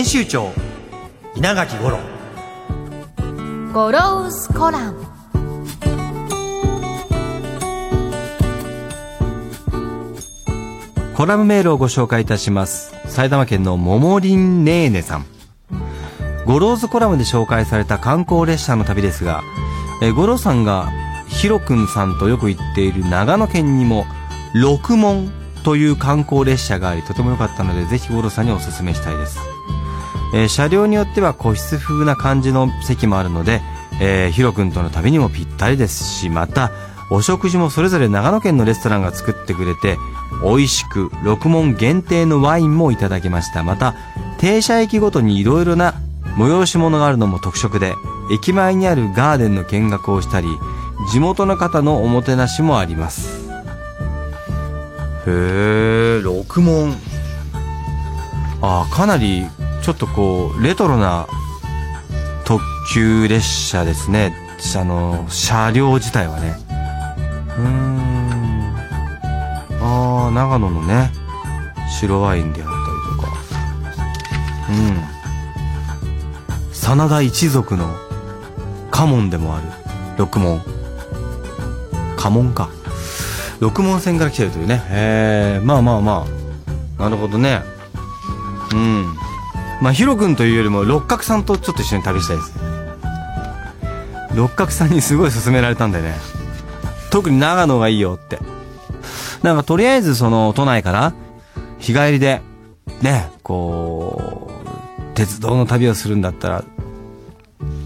編集長稲垣五郎。 Goro's Columnコラムメールをご紹介いたします。埼玉県のももりんねーねさん。 Goro's Column で紹介された観光列車の旅ですがえ五郎さんがヒロくんさんとよく行っている長野県にも六門という観光列車がありとても良かったのでぜひ五郎さんにお勧めしたいですえー、車両によっては個室風な感じの席もあるので、えー、ヒロ君との旅にもぴったりですし、また、お食事もそれぞれ長野県のレストランが作ってくれて、美味しく、六門限定のワインもいただきました。また、停車駅ごとに色々な催し物があるのも特色で、駅前にあるガーデンの見学をしたり、地元の方のおもてなしもあります。へえ、六門。ああ、かなりちょっとこうレトロな特急列車ですね。あの車両自体はね。うーん。ああ長野のね白ワインであったりとか。うん。真田一族の家紋でもある。六門。家紋か。六門線から来てるというね。へえまあまあまあ。なるほどね。うん。まあヒロ君というよりも六角さんとちょっと一緒に旅したいです六角さんにすごい勧められたんでね。特に長野がいいよって。なんかとりあえずその都内から日帰りでねこう鉄道の旅をするんだったら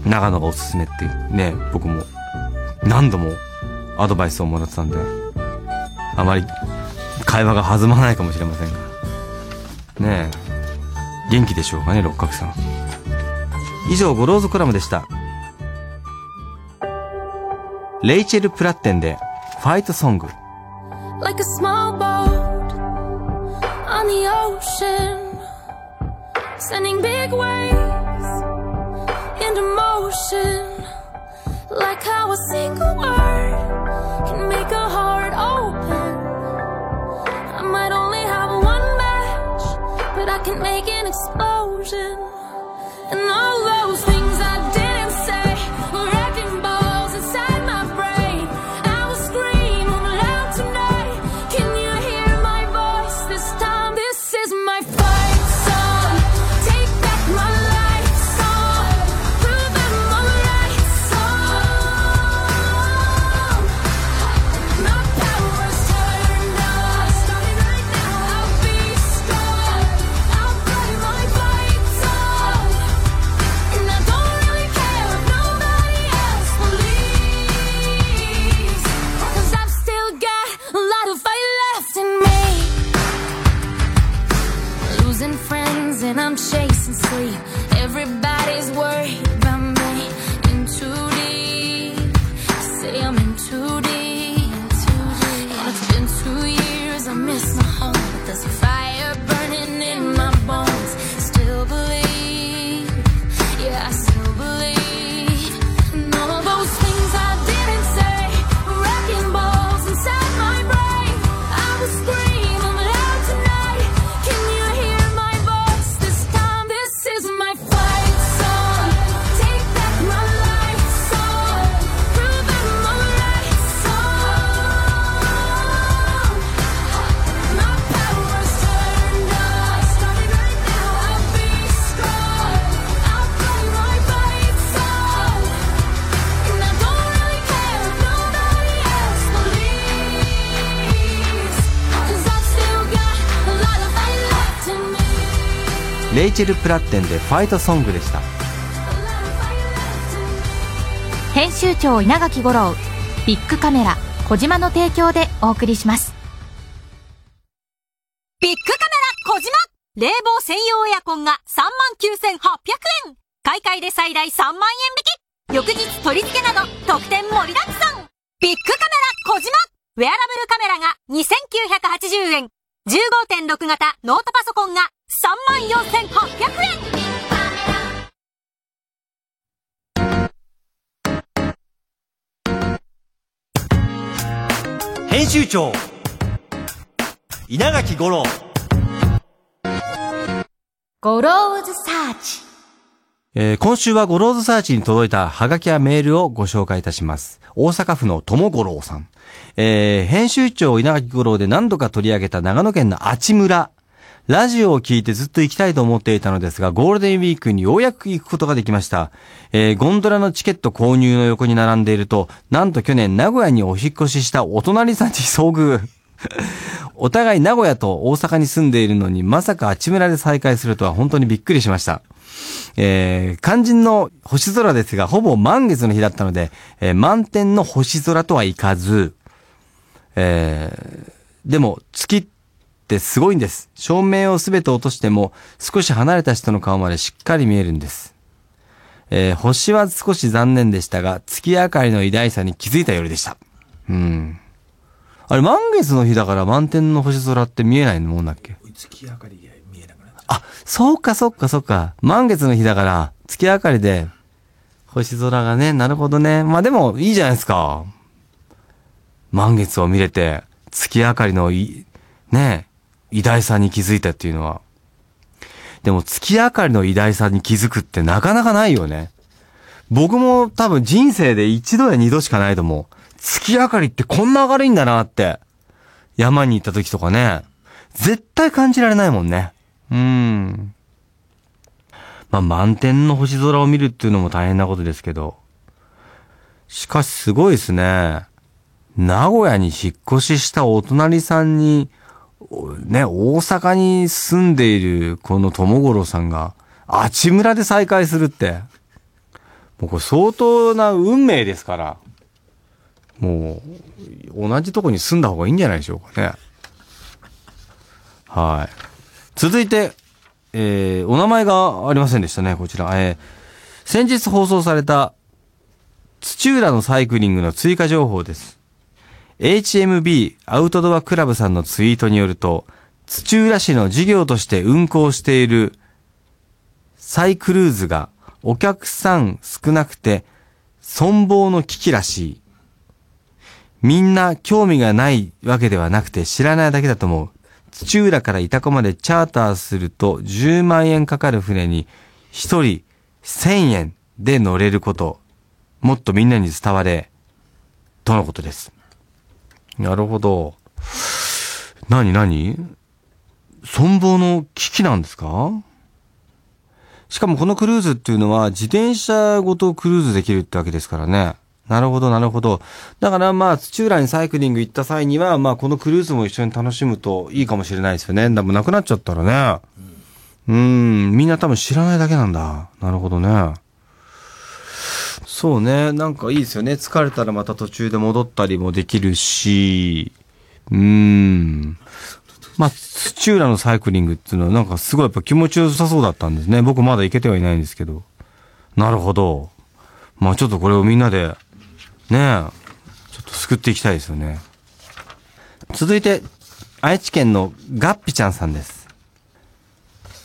長野がおすすめってね僕も何度もアドバイスをもらってたんであまり会話が弾まないかもしれませんが。ねえ。元気でしょうかね六角さん以上 Goro's Column でしたレイチェル・プラッテンでファイトソング Like a small boat on the ocean Sending big waves into motion Like how a single word can make an explosion. And all those チェル・プラッテンでファイトソングでした。編集長稲垣吾郎ビッグカメラ小島の提供でお送りします。ビッグカメラ小島。冷房専用エアコンが39,800円買い替えで最大3万円引き。翌日取り付けなど特典盛りだくさん。ビッグカメラ小島。ウェアラブルカメラが2980円。15.6型ノートパソコンが34,800円編集長稲垣吾郎 Goro's Searchえー今週は Goro's Search に届いたハガキやメールをご紹介いたします。大阪府の友五郎さん。えー編集長稲垣五郎で何度か取り上げた長野県のあち村。ラジオを聞いてずっと行きたいと思っていたのですが、ゴールデンウィークにようやく行くことができました。えーゴンドラのチケット購入の横に並んでいると、なんと去年名古屋にお引越ししたお隣さんに遭遇。お互い名古屋と大阪に住んでいるのに、まさかあち村で再会するとは本当にびっくりしました。えー肝心の星空ですが、ほぼ満月の日だったので、えー満天の星空とはいかず、えーでもってすごいんです。照明をすべて落としても、少し離れた人の顔までしっかり見えるんです。えー星は少し残念でしたが、月明かりの偉大さに気づいた夜でした。うん。あれ、満月の日だから満天の星空って見えないもんだっけ？月明かりが見えなくなっあ、そうかそうかそうか。満月の日だから、月明かりで、星空がね、なるほどね。まあでも、いいじゃないですか。満月を見れて、月明かりのい、ね、偉大さに気づいたっていうのは。でも、月明かりの偉大さに気づくってなかなかないよね。僕も多分人生で一度や二度しかないと思う。月明かりってこんな明るいんだなって。山に行った時とかね。絶対感じられないもんね。うーん。まあ、満天の星空を見るっていうのも大変なことですけど。しかしすごいですね。名古屋に引っ越ししたお隣さんに、ね、大阪に住んでいるこの友五郎さんが、あち村で再会するって。もうこれ相当な運命ですから。もう、同じとこに住んだ方がいいんじゃないでしょうかね。はい。続いて、えー、お名前がありませんでしたね、こちら。えー、先日放送された、土浦のサイクリングの追加情報です。HMB アウトドアクラブさんのツイートによると、土浦市の事業として運行しているサイクルーズがお客さん少なくて存亡の危機らしい。みんな興味がないわけではなくて知らないだけだと思う。土浦から板子までチャーターすると10万円かかる船に1人1000円で乗れること、もっとみんなに伝われ、とのことです。なるほど。何何？存亡の危機なんですか？しかもこのクルーズっていうのは自転車ごとクルーズできるってわけですからね。なるほど、なるほど。だからまあ、土浦にサイクリング行った際には、まあ、このクルーズも一緒に楽しむといいかもしれないですよね。でもなくなっちゃったらね。うん、みんな多分知らないだけなんだ。なるほどね。そうね。なんかいいですよね。疲れたらまた途中で戻ったりもできるし、うん。まあ、土浦のサイクリングっていうのはなんかすごいやっぱ気持ちよさそうだったんですね。僕まだ行けてはいないんですけど。なるほど。まあちょっとこれをみんなで、ねえ、ちょっと救っていきたいですよね。続いて、愛知県のガッピちゃんさんです。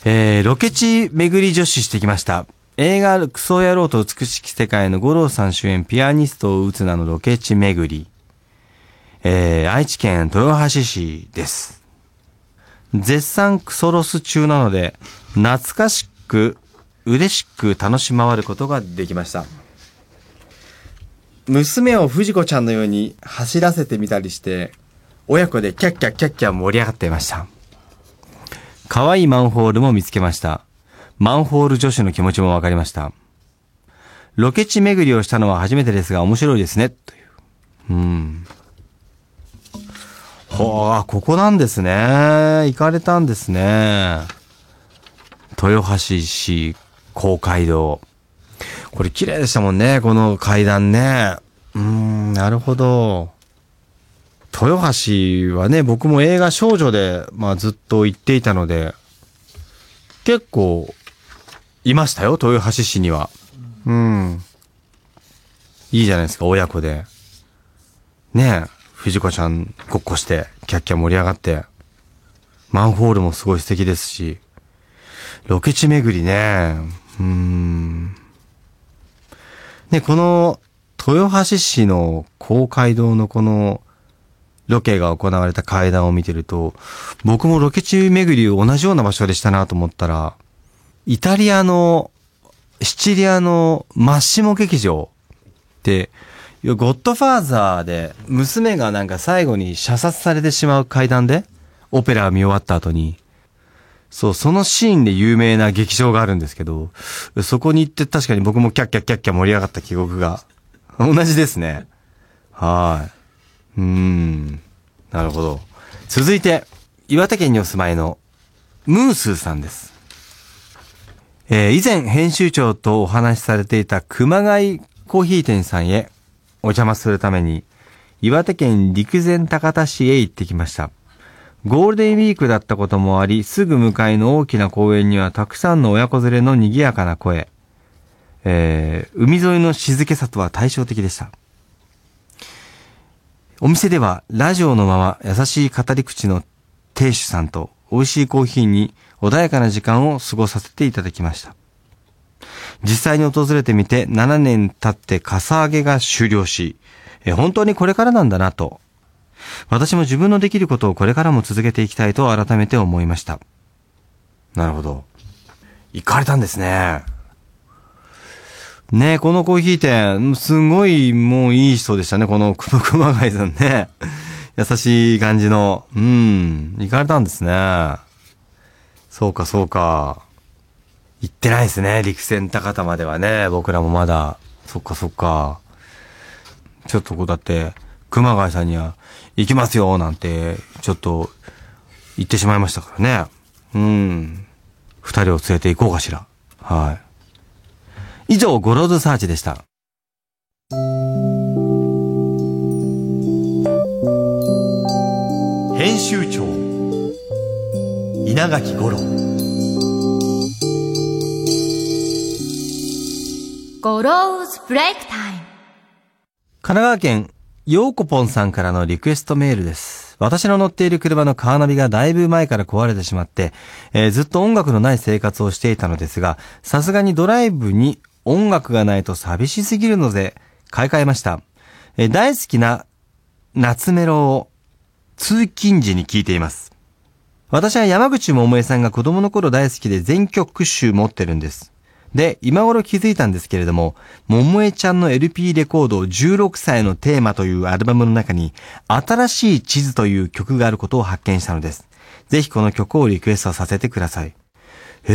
えー、ロケ地巡り女子してきました。映画クソ野郎と美しき世界の五郎さん主演ピアニストを打つなのロケ地巡り。えー、愛知県豊橋市です。絶賛クソロス中なので、懐かしく、嬉しく楽しまわることができました。娘を藤子ちゃんのように走らせてみたりして、親子でキャッキャッキャッキャ盛り上がっていました。可愛いマンホールも見つけました。マンホール女子の気持ちもわかりました。ロケ地巡りをしたのは初めてですが面白いですね。という。うん。ほあ、ここなんですね。行かれたんですね。豊橋市公会堂。これ綺麗でしたもんね、この階段ね。うん、なるほど。豊橋はね、僕も映画少女で、まあずっと行っていたので、結構、いましたよ、豊橋市には。うん。いいじゃないですか、親子で。ねえ、藤子ちゃんごっこして、キャッキャ盛り上がって。マンホールもすごい素敵ですし。ロケ地巡りね。うーん。ね、この、豊橋市の公会堂のこの、ロケが行われた階段を見てると、僕もロケ地巡りを同じような場所でしたなと思ったら、イタリアの、シチリアのマッシモ劇場って、ゴッドファーザーで娘がなんか最後に射殺されてしまう階段で、オペラ見終わった後に、そう、そのシーンで有名な劇場があるんですけど、そこに行って確かに僕もキャッキャッキャッキャ盛り上がった記憶が、同じですね。はい。うん。なるほど。続いて、岩手県にお住まいの、ムースーさんです。えー以前編集長とお話しされていた熊谷コーヒー店さんへお邪魔するために、岩手県陸前高田市へ行ってきました。ゴールデンウィークだったこともあり、すぐ向かいの大きな公園にはたくさんの親子連れの賑やかな声。えー海沿いの静けさとは対照的でした。お店ではラジオのまま優しい語り口の亭主さんと美味しいコーヒーに穏やかな時間を過ごさせていただきました。実際に訪れてみて7年経ってかさ上げが終了し、本当にこれからなんだなと。私も自分のできることをこれからも続けていきたいと改めて思いました。なるほど。行かれたんですね。ね、このコーヒー店、すごいもういい人でしたね、この 熊谷さんね。優しい感じの。うん。行かれたんですね。そうか、そうか。行ってないですね、陸前高田まではね。僕らもまだ。そっか、そっか。ちょっとこうだって、熊谷さんには、行きますよ、なんて、ちょっと、言ってしまいましたからね。うん。二人を連れて行こうかしら。はい。以上、 Goro's Search でした。編集長稲垣五郎 Goro's Break Time神奈川県、ようこぽんさんからのリクエストメールです。私の乗っている車のカーナビがだいぶ前から壊れてしまって、えーずっと音楽のない生活をしていたのですが、さすがにドライブに音楽がないと寂しすぎるので、買い替えました。えー大好きな夏メロを通勤時に聴いています。私は山口百恵さんが子供の頃大好きで全曲集持ってるんです。で、今頃気づいたんですけれども、桃江ちゃんの LP レコード16歳のテーマというアルバムの中に、新しい地図という曲があることを発見したのです。ぜひこの曲をリクエストさせてください。へ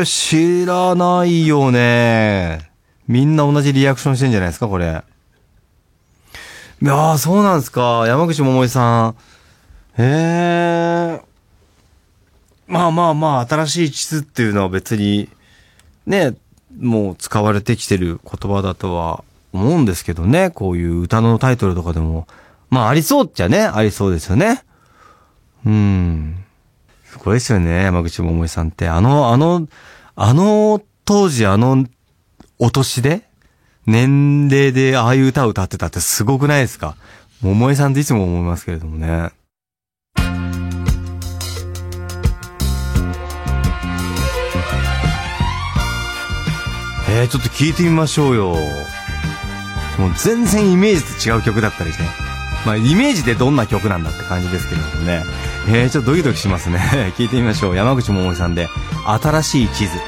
ー、知らないよね。みんな同じリアクションしてんじゃないですか、これ。いやー、そうなんですか。山口百恵さん。へー。まあまあまあ、新しい地図っていうのは別に、ね、もう使われてきてる言葉だとは思うんですけどね。こういう歌のタイトルとかでも。まあありそうっちゃね、ありそうですよね。うん。すごいですよね、山口百恵さんって。あの、あの、あの当時あのお年で年齢でああいう歌を歌ってたってすごくないですか？桃江さんっていつも思いますけれどもね。え、ちょっと聞いてみましょうよ。もう全然イメージと違う曲だったりして。まあ、イメージでどんな曲なんだって感じですけれどもね。えー、ちょっとドキドキしますね。聞いてみましょう。山口百恵さんで、新しい地図。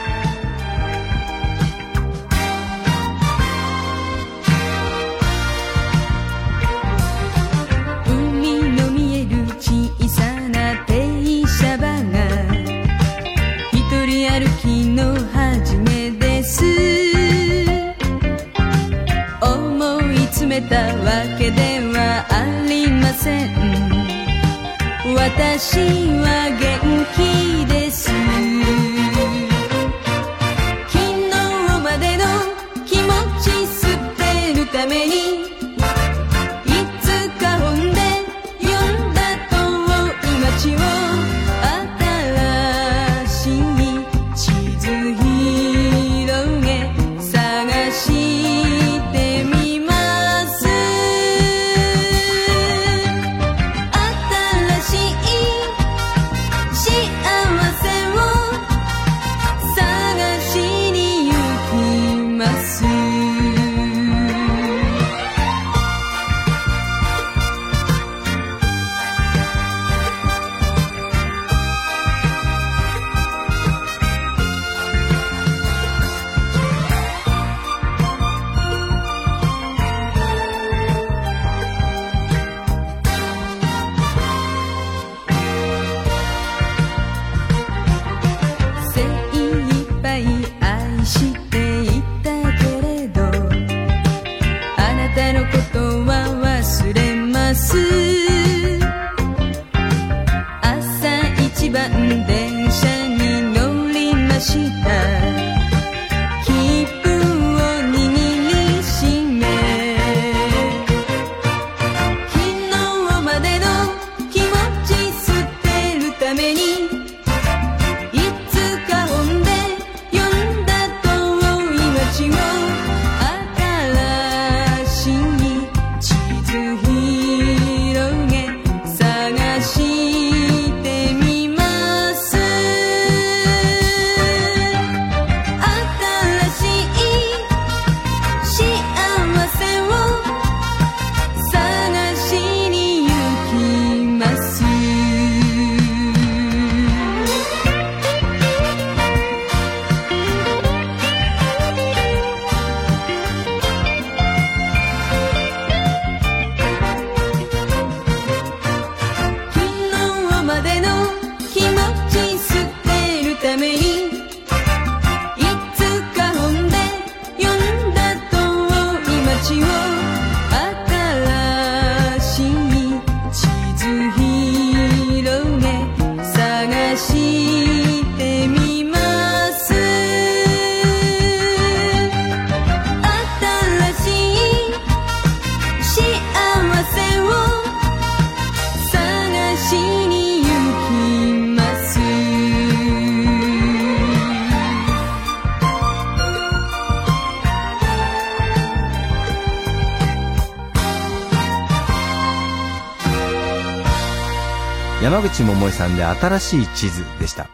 口百恵さんで新しい地図でした。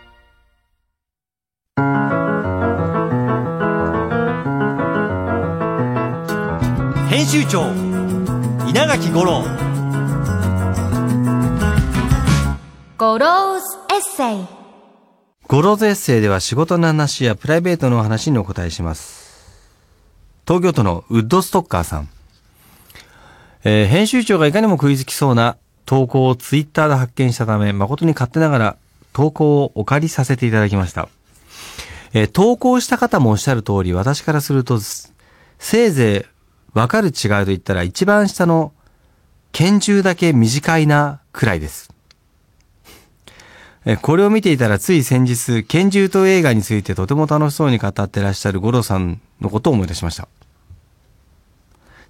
編集長稲垣吾郎 Goro's Essay Goro's Essay では仕事の話やプライベートのお話にお答えします。東京都のウッドストッカーさん。えー編集長がいかにも食いつきそうな投稿をツイッターで発見したため、誠に勝手ながら投稿をお借りさせていただきました。えー投稿した方もおっしゃる通り、私からすると、せいぜいわかる違いと言ったら一番下の拳銃だけ短いなくらいです。えこれを見ていたらつい先日、拳銃と映画についてとても楽しそうに語ってらっしゃる五郎さんのことを思い出しました。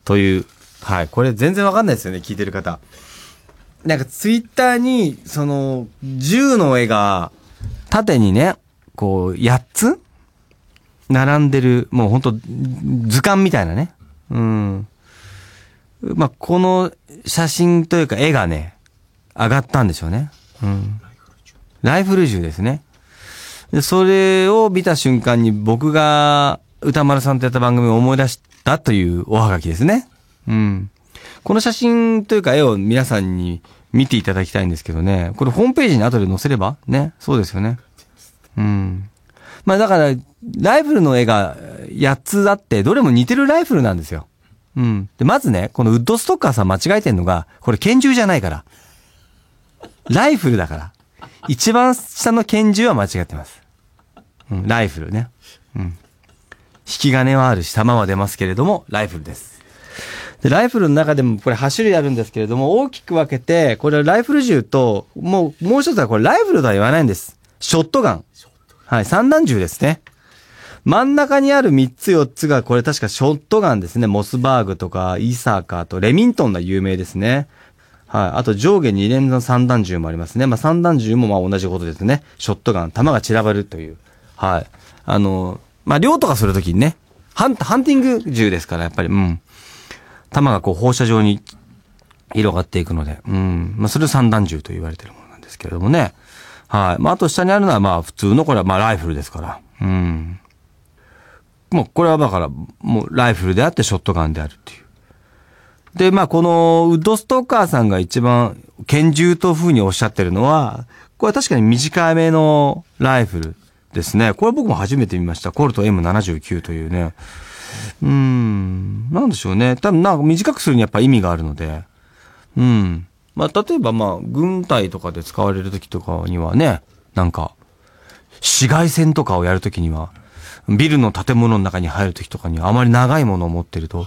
という、はい、これ全然わかんないですよね、聞いてる方。なんかツイッターに、その、銃の絵が、縦にね、こう、8つ？並んでる、もうほんと、図鑑みたいなね。うん。まあ、この写真というか絵がね、上がったんでしょうね。うん。ライフル銃ですね。で、それを見た瞬間に僕が歌丸さんとやった番組を思い出したというおはがきですね。うん。この写真というか絵を皆さんに見ていただきたいんですけどね。これホームページに後で載せれば？ね。そうですよね。うん。まあだから、ライフルの絵が8つあって、どれも似てるライフルなんですよ。うん。で、まずね、このウッドストッカーさん間違えてんのが、これ拳銃じゃないから。ライフルだから。一番下の拳銃は間違ってます。うん、ライフルね。うん。引き金はあるし、弾は出ますけれども、ライフルです。で、ライフルの中でもこれ8種類あるんですけれども、大きく分けて、これはライフル銃と、もう、もう一つはこれライフルとは言わないんです。ショットガン。はい、散弾銃ですね。真ん中にある3つ4つが、これ確かショットガンですね。モスバーグとか、イーサーカーと、レミントンが有名ですね。はい。あと上下2連の散弾銃もありますね。まあ散弾銃もまあ同じことですね。ショットガン、弾が散らばるという。はい。あの、まあ猟とかするときにね、ハン、ハンティング銃ですから、やっぱり、うん。弾がこう放射状に広がっていくので、うん。まあそれを散弾銃と言われてるものなんですけれどもね。はい。まああと下にあるのはまあ普通のこれはまあライフルですから。うん。もうこれはだから、もうライフルであってショットガンであるっていう。で、まあ、この、ウッドストッカーさんが一番、拳銃と風におっしゃってるのは、これは確かに短めのライフルですね。これ僕も初めて見ました。コルト M79 というね。うん、なんでしょうね。多分なんか短くするにやっぱ意味があるので。うん。まあ、例えばまあ、軍隊とかで使われる時とかにはね、なんか、市街戦とかをやるときには、ビルの建物の中に入るときとかにはあまり長いものを持ってると、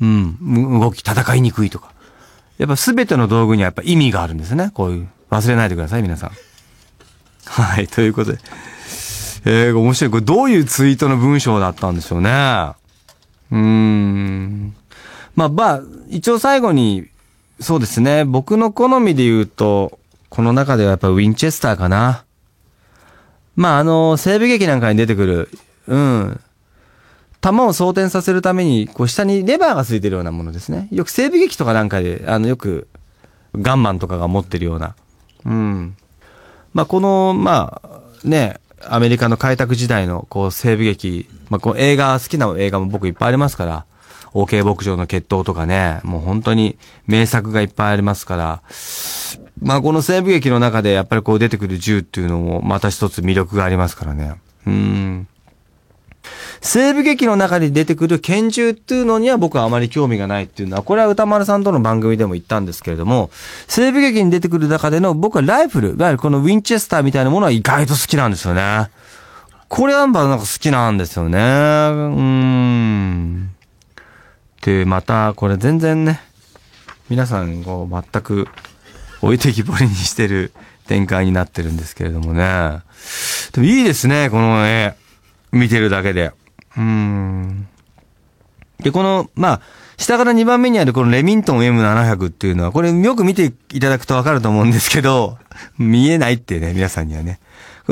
うん、動き、戦いにくいとか。やっぱ全ての道具にはやっぱ意味があるんですね。こういう。忘れないでください、皆さん。はい、ということで。えー、面白い。これどういうツイートの文章だったんでしょうね。うーん。まあ、まあ、一応最後に、そうですね。僕の好みで言うと、この中ではやっぱウィンチェスターかな。まあ、あの、西部劇なんかに出てくる、うん。弾を装填させるために、こう下にレバーがついてるようなものですね。よく西部劇とかなんかで、あの、よく、ガンマンとかが持ってるような。うん。まあ、この、まあ、ね、アメリカの開拓時代の、こう、西部劇、まあ、こう、映画、好きな映画も僕いっぱいありますから、OK 牧場の決闘とかね、もう本当に名作がいっぱいありますから、まあ、この西部劇の中でやっぱりこう出てくる銃っていうのもまた一つ魅力がありますからね。うん。西部劇の中に出てくる拳銃っていうのには僕はあまり興味がないっていうのは、これは歌丸さんとの番組でも言ったんですけれども、西部劇に出てくる中での僕はライフル、いわゆるこのウィンチェスターみたいなものは意外と好きなんですよね。これはなんか好きなんですよね。うーん。で、また、これ全然ね、皆さんを全く置いてきぼりにしてる展開になってるんですけれどもね。でもいいですね、この絵。見てるだけで。うん。で、この、まあ、下から2番目にあるこのレミントン M700 っていうのは、これよく見ていただくとわかると思うんですけど、見えないってね、皆さんにはね。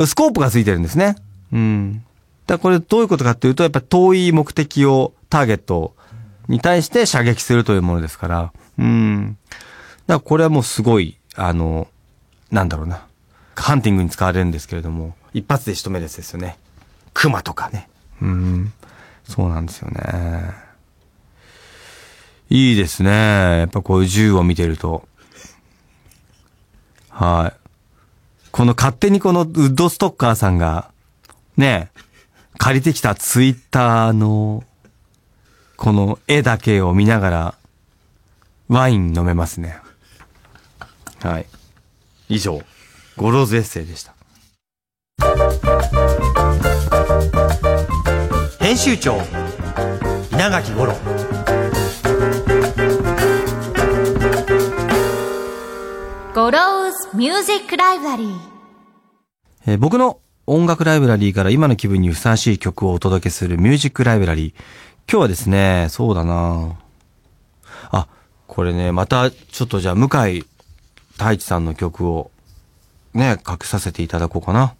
スコープがついてるんですね。うん。だこれどういうことかっていうと、やっぱ遠い目的を、ターゲットに対して射撃するというものですから。うん。だからこれはもうすごい、あの、なんだろうな。ハンティングに使われるんですけれども、一発で仕留めるやつですよね。熊とかね。うん。そうなんですよね。いいですね。やっぱこういう銃を見てると。はい。この勝手にこのウッドストッカーさんが、ね、借りてきたツイッターの、この絵だけを見ながら、ワイン飲めますね。はい。以上、ゴローズエッセイでした。編集長稲垣吾郎ゴローズミュージックライブラリーえー僕の音楽ライブラリーから今の気分にふさわしい曲をお届けするミュージックライブラリー。今日はですね、そうだなあ、これね、またちょっとじゃあ向井太一さんの曲をね、かけさせていただこうかな。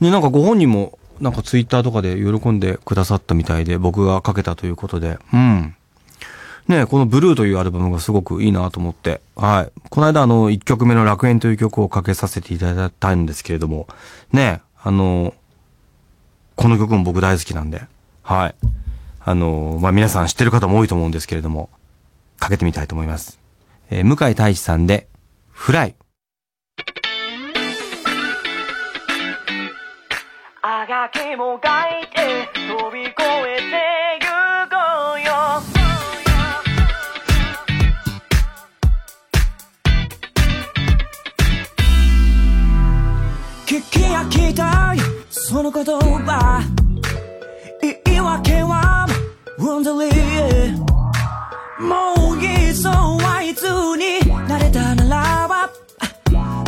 で、なんかご本人もなんかツイッターとかで喜んでくださったみたいで僕がかけたということで、うん。ねこのブルーというアルバムがすごくいいなと思って、はい。この間あの、1曲目の楽園という曲をかけさせていただいたんですけれども、ねあの、この曲も僕大好きなんで、はい。あの、まあ、皆さん知ってる方も多いと思うんですけれども、かけてみたいと思います。えー向井太一さんで、フライ。あがきもがいて飛び越えてゆこうよ。聞き飽きたいその言葉言い訳は Wonderly もういいぞあいつになれたならば。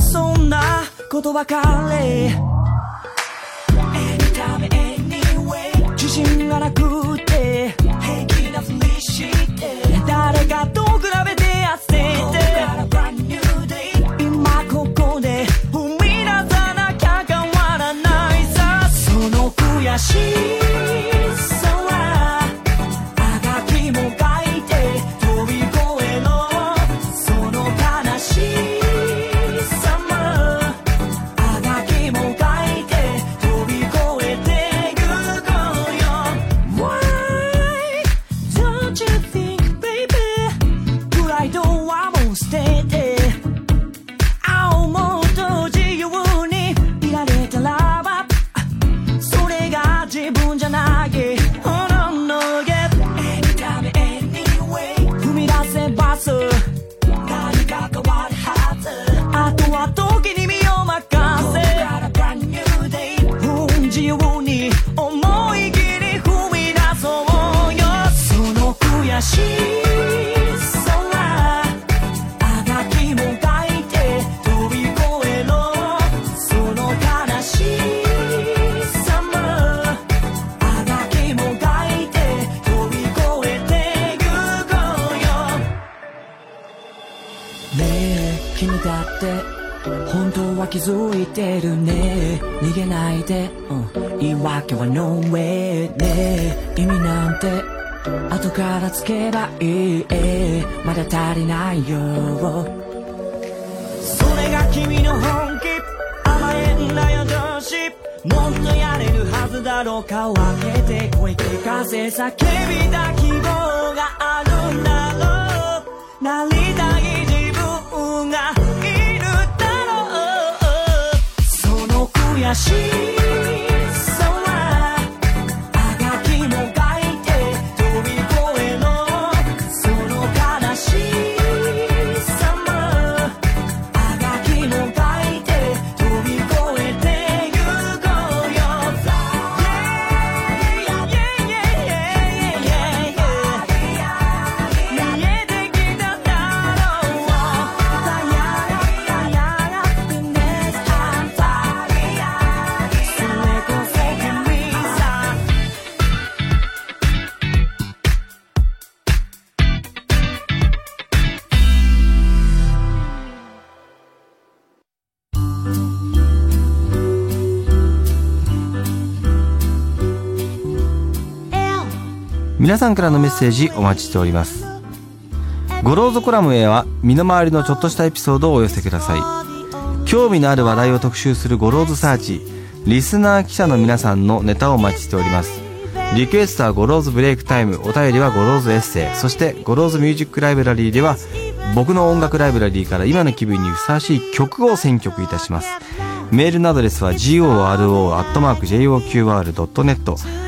そんなことばかり信がなくて平気なふりして誰かと比べて焦って今ここで踏み出さなきゃ変わらないさ。その悔しさ気づいてるね。逃げないで、うん、言い訳は No way ね。意味なんて後からつけばいいまだ足りないよ。それが君の本気。甘えんなよ女子。もっとやれるはずだろうかを開けて声聞かせ叫びだ希望があるんだろう。なりたい自分がの悔皆さんからのメッセージお待ちしております。ゴローズコラムへは身の回りのちょっとしたエピソードをお寄せください。興味のある話題を特集するゴローズサーチリスナー記者の皆さんのネタをお待ちしております。リクエストはゴローズブレイクタイムお便りはゴローズエッセイそしてゴローズミュージックライブラリーでは僕の音楽ライブラリーから今の気分にふさわしい曲を選曲いたします。メールのアドレスは goro.joqr.net